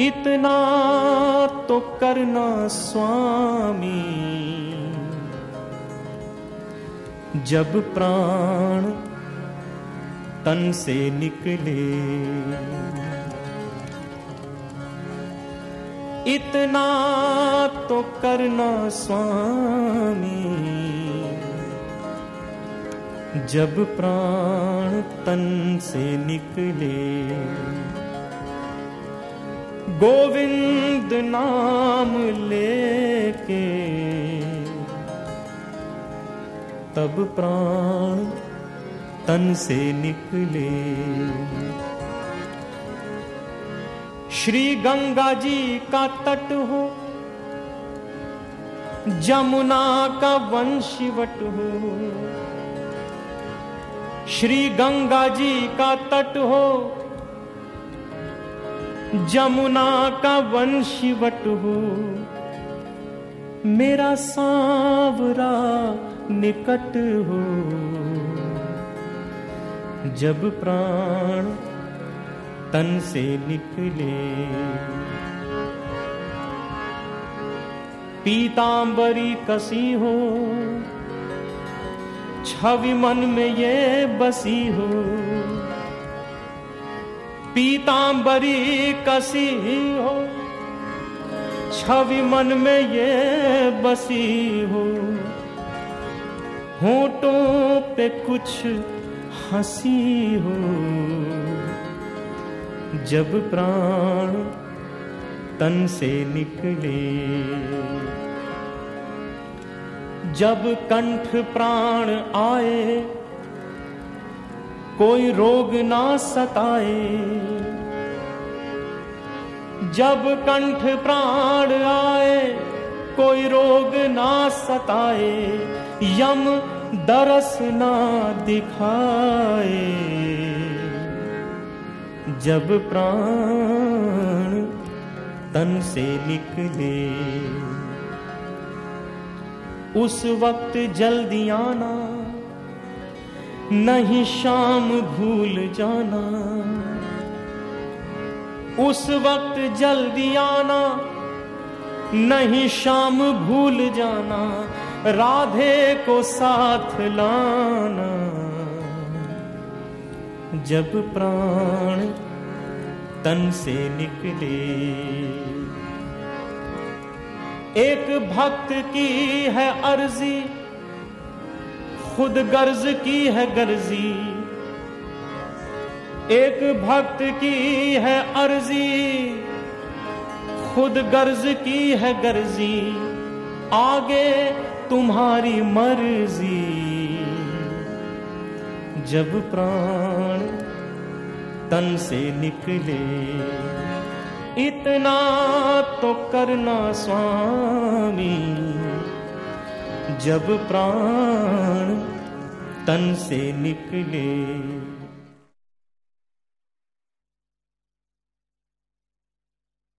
इतना तो करना स्वामी। जब प्राण तन से निकले, इतना तो करना स्वामी। जब प्राण तन से निकले गोविंद नाम लेके तब प्राण तन से निकले। श्री गंगा जी का तट हो, जमुना का वंशीवट हो, श्री गंगा जी का तट हो जमुना का वंशवट हो। मेरा सांवरा निकट हो। जब प्राण तन से निकले। पीतांबरी कसी हो। छवि मन में ये बसी हो। पीतांबरी कसी हो, छवि मन में ये बसी हो। होठों पे कुछ हँसी हो, जब प्राण तन से निकले। जब कंठ प्राण आए कोई रोग ना सताए। जब कंठ प्राण आए, कोई रोग ना सताए, यम दरस ना दिखाए। जब प्राण तन से निकले, उस वक्त जल्दी आना नहीं शाम भूल जाना। उस वक्त जल्दी आना, नहीं शाम भूल जाना। राधे को साथ लाना। जब प्राण तन से निकले, एक भक्त की है अर्जी खुद गर्ज की है गर्जी। एक भक्त की है अर्जी। खुद गर्ज की है गर्जी। आगे तुम्हारी मर्ज़ी। जब प्राण तन से निकले, इतना तो करना स्वामी। जब प्राण तन से निकले।